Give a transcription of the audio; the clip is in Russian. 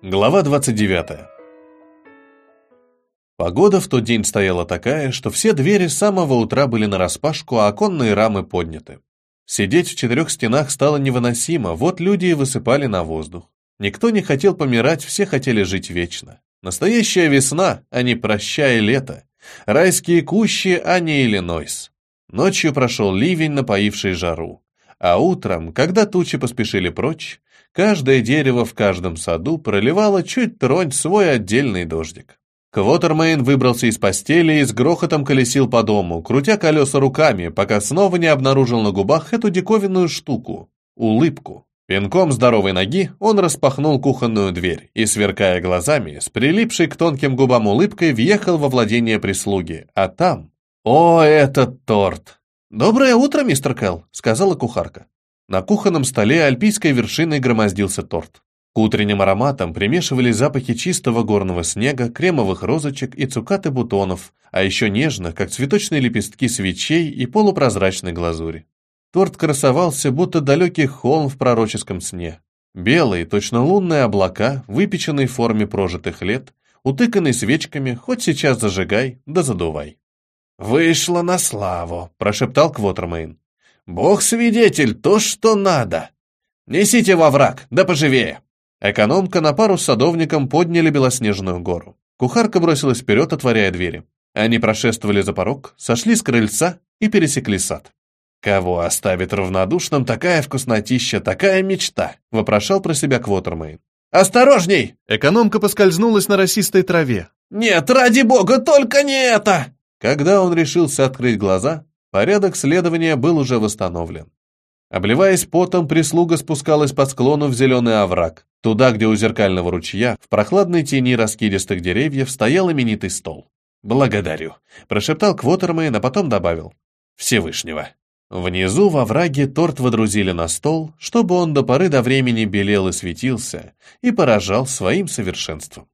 Глава 29. Погода в тот день стояла такая, что все двери с самого утра были нараспашку, а оконные рамы подняты. Сидеть в четырех стенах стало невыносимо, вот люди и высыпали на воздух. Никто не хотел помирать, все хотели жить вечно. Настоящая весна, а не прощая лето. Райские кущи, а не Иллинойс. Ночью прошел ливень, напоивший жару. А утром, когда тучи поспешили прочь, Каждое дерево в каждом саду проливало чуть тронь свой отдельный дождик. Квотермейн выбрался из постели и с грохотом колесил по дому, крутя колеса руками, пока снова не обнаружил на губах эту диковинную штуку — улыбку. Пинком здоровой ноги он распахнул кухонную дверь и, сверкая глазами, с прилипшей к тонким губам улыбкой въехал во владение прислуги, а там... О, этот торт! «Доброе утро, мистер Келл», — сказала кухарка. На кухонном столе альпийской вершиной громоздился торт. К утренним ароматам примешивались запахи чистого горного снега, кремовых розочек и цукаты бутонов, а еще нежных, как цветочные лепестки свечей и полупрозрачной глазури. Торт красовался, будто далекий холм в пророческом сне. Белые, точно лунные облака, выпеченные в форме прожитых лет, утыканные свечками, хоть сейчас зажигай, да задувай. «Вышло на славу», — прошептал Квотермейн. «Бог свидетель, то, что надо! Несите во враг, да поживее!» Экономка на пару с садовником подняли белоснежную гору. Кухарка бросилась вперед, отворяя двери. Они прошествовали за порог, сошли с крыльца и пересекли сад. «Кого оставит равнодушным такая вкуснотища, такая мечта?» — вопрошал про себя Квотермейн. «Осторожней!» Экономка поскользнулась на росистой траве. «Нет, ради бога, только не это!» Когда он решился открыть глаза, Порядок следования был уже восстановлен. Обливаясь потом, прислуга спускалась по склону в зеленый овраг, туда, где у зеркального ручья, в прохладной тени раскидистых деревьев, стоял именитый стол. «Благодарю», — прошептал Квотермейн, а потом добавил. «Всевышнего». Внизу во враге торт водрузили на стол, чтобы он до поры до времени белел и светился, и поражал своим совершенством.